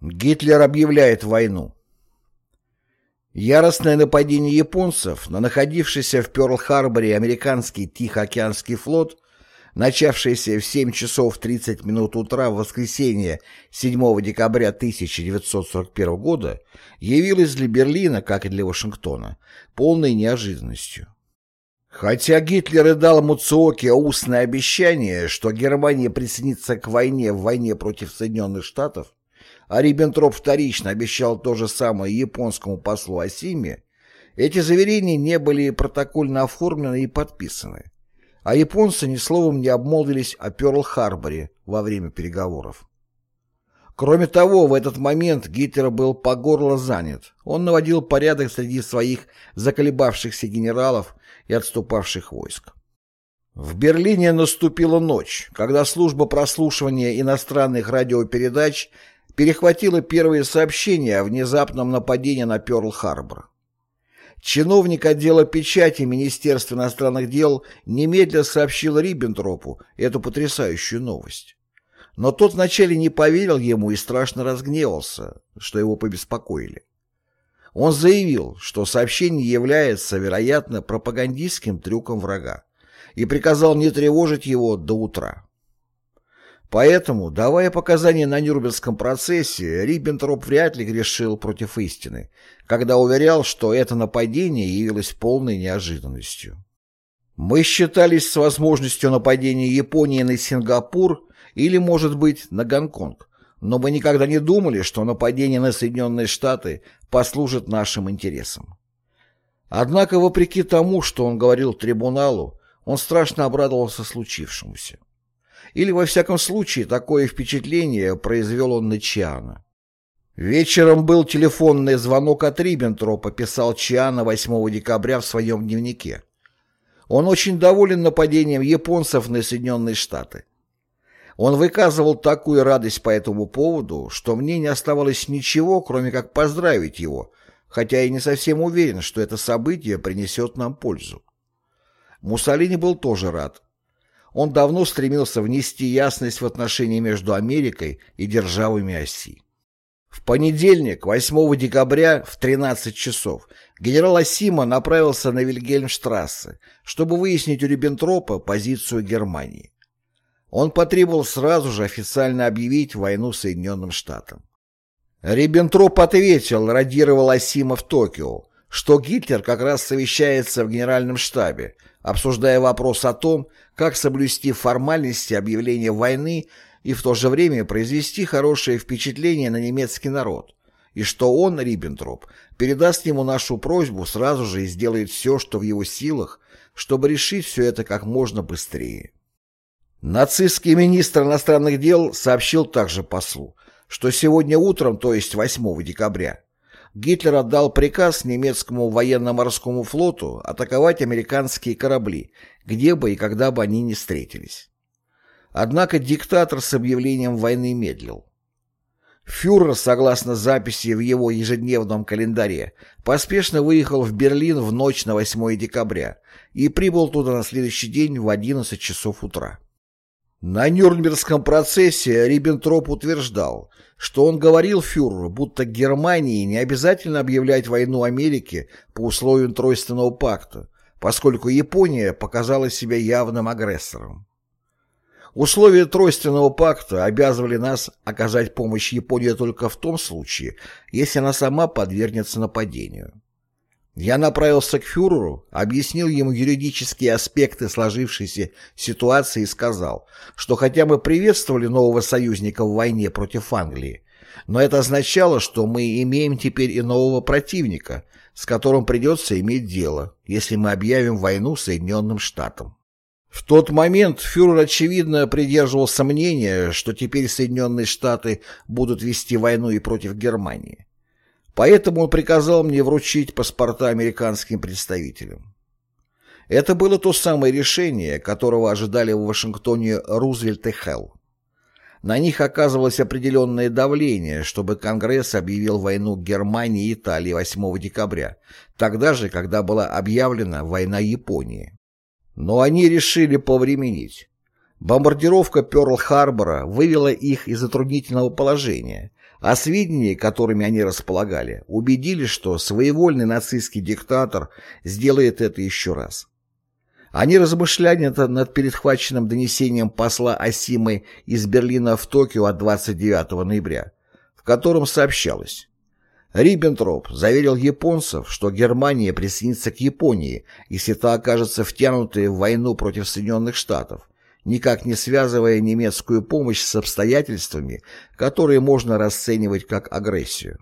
Гитлер объявляет войну. Яростное нападение японцев на находившийся в Пёрл-Харборе американский Тихоокеанский флот, начавшееся в 7 часов 30 минут утра в воскресенье 7 декабря 1941 года, явилось для Берлина, как и для Вашингтона, полной неожиданностью. Хотя Гитлер и дал Муцуоке устное обещание, что Германия присоединится к войне в войне против Соединенных Штатов, а Риббентроп вторично обещал то же самое японскому послу Асиме, эти заверения не были протокольно оформлены и подписаны, а японцы ни словом не обмолвились о Пёрл-Харборе во время переговоров. Кроме того, в этот момент Гитлер был по горло занят. Он наводил порядок среди своих заколебавшихся генералов и отступавших войск. В Берлине наступила ночь, когда служба прослушивания иностранных радиопередач перехватила первые сообщения о внезапном нападении на Пёрл-Харбор. Чиновник отдела печати Министерства иностранных дел немедленно сообщил Риббентропу эту потрясающую новость. Но тот вначале не поверил ему и страшно разгневался, что его побеспокоили. Он заявил, что сообщение является, вероятно, пропагандистским трюком врага и приказал не тревожить его до утра. Поэтому, давая показания на Нюрнбергском процессе, Риббентроп вряд ли грешил против истины, когда уверял, что это нападение явилось полной неожиданностью. Мы считались с возможностью нападения Японии на Сингапур или, может быть, на Гонконг, но мы никогда не думали, что нападение на Соединенные Штаты послужит нашим интересам. Однако, вопреки тому, что он говорил трибуналу, он страшно обрадовался случившемуся. Или, во всяком случае, такое впечатление произвел он на Чиана. Вечером был телефонный звонок от Риббентропа, писал Чиана 8 декабря в своем дневнике. Он очень доволен нападением японцев на Соединенные Штаты. Он выказывал такую радость по этому поводу, что мне не оставалось ничего, кроме как поздравить его, хотя и не совсем уверен, что это событие принесет нам пользу. Муссолини был тоже рад. Он давно стремился внести ясность в отношения между Америкой и державами оси. В понедельник, 8 декабря, в 13 часов, генерал Асима направился на Вильгельмштрассе, чтобы выяснить у Риббентропа позицию Германии. Он потребовал сразу же официально объявить войну Соединенным Штатам. Риббентроп ответил, радировал Асима в Токио, что Гитлер как раз совещается в генеральном штабе, обсуждая вопрос о том, как соблюсти формальности объявления войны и в то же время произвести хорошее впечатление на немецкий народ, и что он, Риббентроп, передаст ему нашу просьбу сразу же и сделает все, что в его силах, чтобы решить все это как можно быстрее. Нацистский министр иностранных дел сообщил также послу, что сегодня утром, то есть 8 декабря, Гитлер отдал приказ немецкому военно-морскому флоту атаковать американские корабли, где бы и когда бы они ни встретились. Однако диктатор с объявлением войны медлил. Фюрер, согласно записи в его ежедневном календаре, поспешно выехал в Берлин в ночь на 8 декабря и прибыл туда на следующий день в 11 часов утра. На Нюрнбергском процессе Риббентроп утверждал, что он говорил фюреру, будто Германии не обязательно объявлять войну Америке по условиям Тройственного пакта, поскольку Япония показала себя явным агрессором. Условия Тройственного пакта обязывали нас оказать помощь Японии только в том случае, если она сама подвергнется нападению. Я направился к фюреру, объяснил ему юридические аспекты сложившейся ситуации и сказал, что хотя мы приветствовали нового союзника в войне против Англии, но это означало, что мы имеем теперь и нового противника, с которым придется иметь дело, если мы объявим войну Соединенным Штатам. В тот момент фюрер, очевидно, придерживался мнения, что теперь Соединенные Штаты будут вести войну и против Германии. Поэтому он приказал мне вручить паспорта американским представителям. Это было то самое решение, которого ожидали в Вашингтоне Рузвельт и Хелл. На них оказывалось определенное давление, чтобы Конгресс объявил войну Германии и Италии 8 декабря, тогда же, когда была объявлена война Японии. Но они решили повременить. Бомбардировка Пёрл-Харбора вывела их из затруднительного положения, а сведения, которыми они располагали, убедили, что своевольный нацистский диктатор сделает это еще раз. Они размышляли над перехваченным донесением посла Асимы из Берлина в Токио от 29 ноября, в котором сообщалось Риббентроп заверил японцев, что Германия присоединится к Японии, если та окажется втянутой в войну против Соединенных Штатов, никак не связывая немецкую помощь с обстоятельствами, которые можно расценивать как агрессию.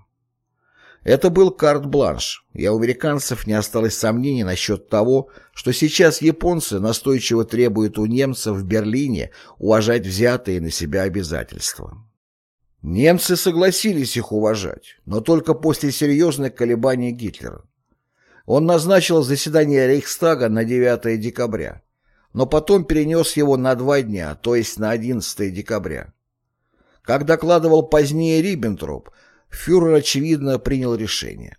Это был карт-бланш, и у американцев не осталось сомнений насчет того, что сейчас японцы настойчиво требуют у немцев в Берлине уважать взятые на себя обязательства. Немцы согласились их уважать, но только после серьезных колебаний Гитлера. Он назначил заседание Рейхстага на 9 декабря, но потом перенес его на два дня, то есть на 11 декабря. Как докладывал позднее Риббентроп, фюрер, очевидно, принял решение.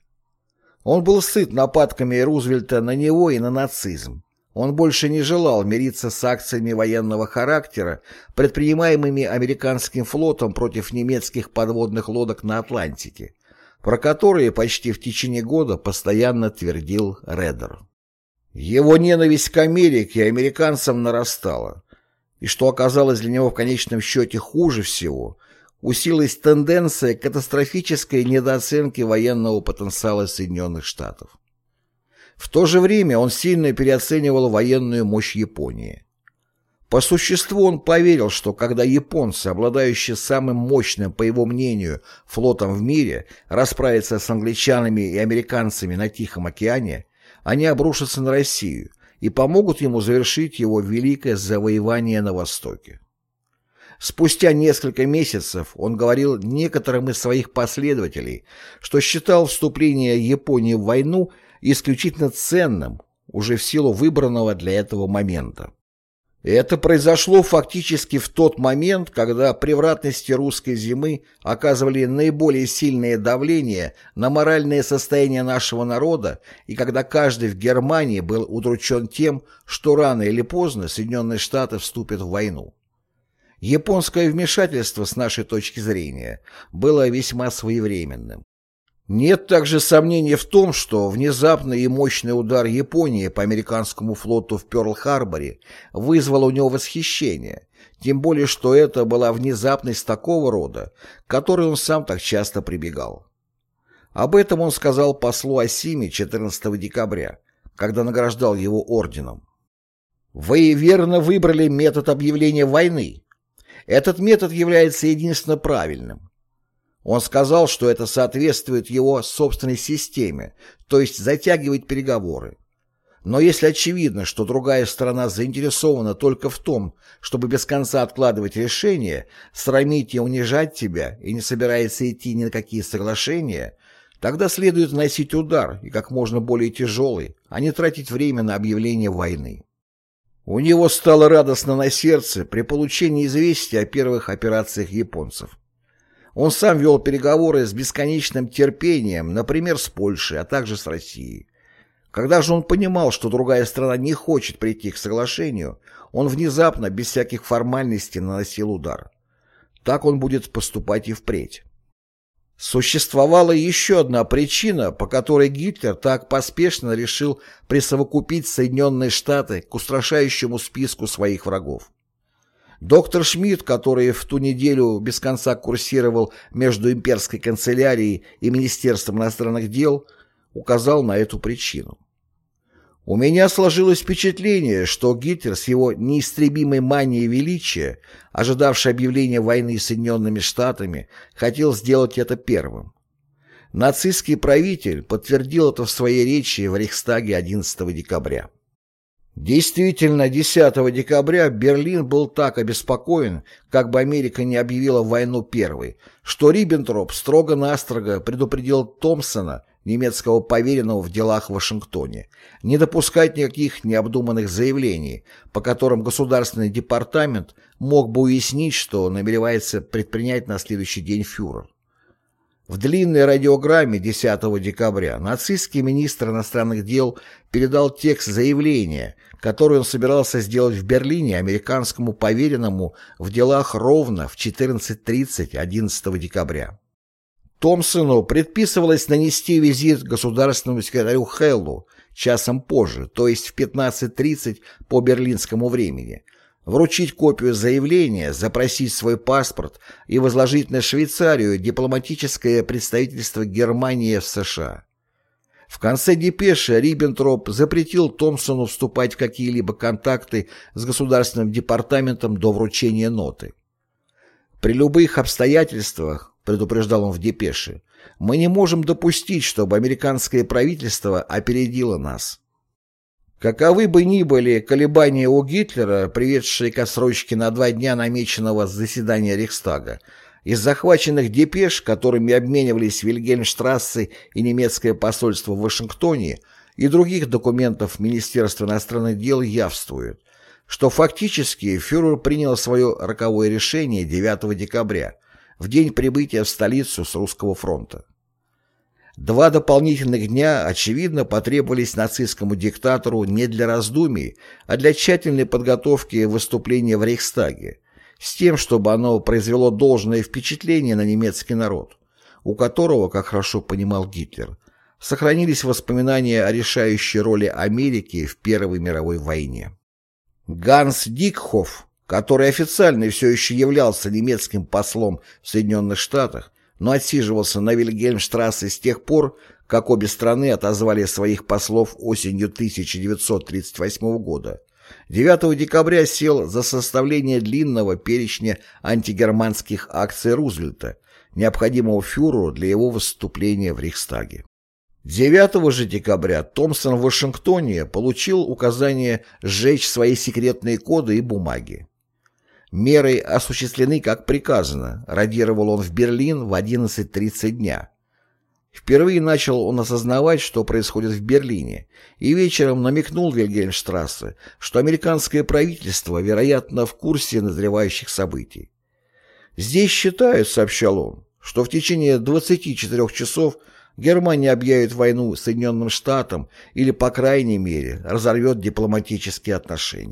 Он был сыт нападками Рузвельта на него и на нацизм. Он больше не желал мириться с акциями военного характера, предпринимаемыми американским флотом против немецких подводных лодок на Атлантике, про которые почти в течение года постоянно твердил Реддер. Его ненависть к Америке и американцам нарастала, и что оказалось для него в конечном счете хуже всего, усилилась тенденция к катастрофической недооценки военного потенциала Соединенных Штатов. В то же время он сильно переоценивал военную мощь Японии. По существу он поверил, что когда японцы, обладающие самым мощным, по его мнению, флотом в мире, расправятся с англичанами и американцами на Тихом океане, они обрушатся на Россию и помогут ему завершить его великое завоевание на Востоке. Спустя несколько месяцев он говорил некоторым из своих последователей, что считал вступление Японии в войну исключительно ценным, уже в силу выбранного для этого момента. Это произошло фактически в тот момент, когда превратности русской зимы оказывали наиболее сильное давление на моральное состояние нашего народа и когда каждый в Германии был удручен тем, что рано или поздно Соединенные Штаты вступят в войну. Японское вмешательство, с нашей точки зрения, было весьма своевременным. Нет также сомнения в том, что внезапный и мощный удар Японии по американскому флоту в Пёрл-Харборе вызвал у него восхищение, тем более что это была внезапность такого рода, к которой он сам так часто прибегал. Об этом он сказал послу Асиме 14 декабря, когда награждал его орденом. «Вы верно выбрали метод объявления войны. Этот метод является единственно правильным. Он сказал, что это соответствует его собственной системе, то есть затягивает переговоры. Но если очевидно, что другая сторона заинтересована только в том, чтобы без конца откладывать решение, срамить и унижать тебя и не собирается идти ни на какие соглашения, тогда следует носить удар, и как можно более тяжелый, а не тратить время на объявление войны. У него стало радостно на сердце при получении известия о первых операциях японцев. Он сам вел переговоры с бесконечным терпением, например, с Польшей, а также с Россией. Когда же он понимал, что другая страна не хочет прийти к соглашению, он внезапно, без всяких формальностей, наносил удар. Так он будет поступать и впредь. Существовала еще одна причина, по которой Гитлер так поспешно решил присовокупить Соединенные Штаты к устрашающему списку своих врагов. Доктор Шмидт, который в ту неделю без конца курсировал между имперской канцелярией и Министерством иностранных дел, указал на эту причину. У меня сложилось впечатление, что Гитлер с его неистребимой манией величия, ожидавший объявления войны Соединенными Штатами, хотел сделать это первым. Нацистский правитель подтвердил это в своей речи в Рейхстаге 11 декабря. Действительно, 10 декабря Берлин был так обеспокоен, как бы Америка не объявила войну первой, что Риббентроп строго-настрого предупредил Томпсона, немецкого поверенного в делах в Вашингтоне, не допускать никаких необдуманных заявлений, по которым Государственный департамент мог бы уяснить, что намеревается предпринять на следующий день фюрер. В длинной радиограмме 10 декабря нацистский министр иностранных дел передал текст заявления, которое он собирался сделать в Берлине американскому поверенному в делах ровно в 14.30 11 декабря. Томпсону предписывалось нанести визит государственному секретарю Хеллу часом позже, то есть в 15.30 по берлинскому времени, вручить копию заявления, запросить свой паспорт и возложить на Швейцарию дипломатическое представительство Германии в США. В конце депеши Риббентроп запретил Томпсону вступать в какие-либо контакты с Государственным департаментом до вручения ноты. При любых обстоятельствах, предупреждал он в депеше, мы не можем допустить, чтобы американское правительство опередило нас. Каковы бы ни были колебания у Гитлера, приведшие к отсрочке на два дня намеченного заседания Рейхстага, из захваченных депеш, которыми обменивались Вильгельмштрассе и немецкое посольство в Вашингтоне, и других документов Министерства иностранных дел явствует, что фактически фюрер принял свое роковое решение 9 декабря, в день прибытия в столицу с русского фронта. Два дополнительных дня, очевидно, потребовались нацистскому диктатору не для раздумий, а для тщательной подготовки выступления в Рейхстаге, с тем, чтобы оно произвело должное впечатление на немецкий народ, у которого, как хорошо понимал Гитлер, сохранились воспоминания о решающей роли Америки в Первой мировой войне. Ганс Дикхоф, который официально все еще являлся немецким послом в Соединенных Штатах, но отсиживался на Вильгельмштрассе с тех пор, как обе страны отозвали своих послов осенью 1938 года. 9 декабря сел за составление длинного перечня антигерманских акций Рузвельта, необходимого фюреру для его выступления в Рейхстаге. 9 же декабря Томпсон в Вашингтоне получил указание сжечь свои секретные коды и бумаги. Меры осуществлены как приказано, радировал он в Берлин в 11.30 дня. Впервые начал он осознавать, что происходит в Берлине, и вечером намекнул Вильгельмштрассе, что американское правительство, вероятно, в курсе назревающих событий. «Здесь считают», — сообщал он, — «что в течение 24 часов Германия объявит войну Соединенным Штатам или, по крайней мере, разорвет дипломатические отношения.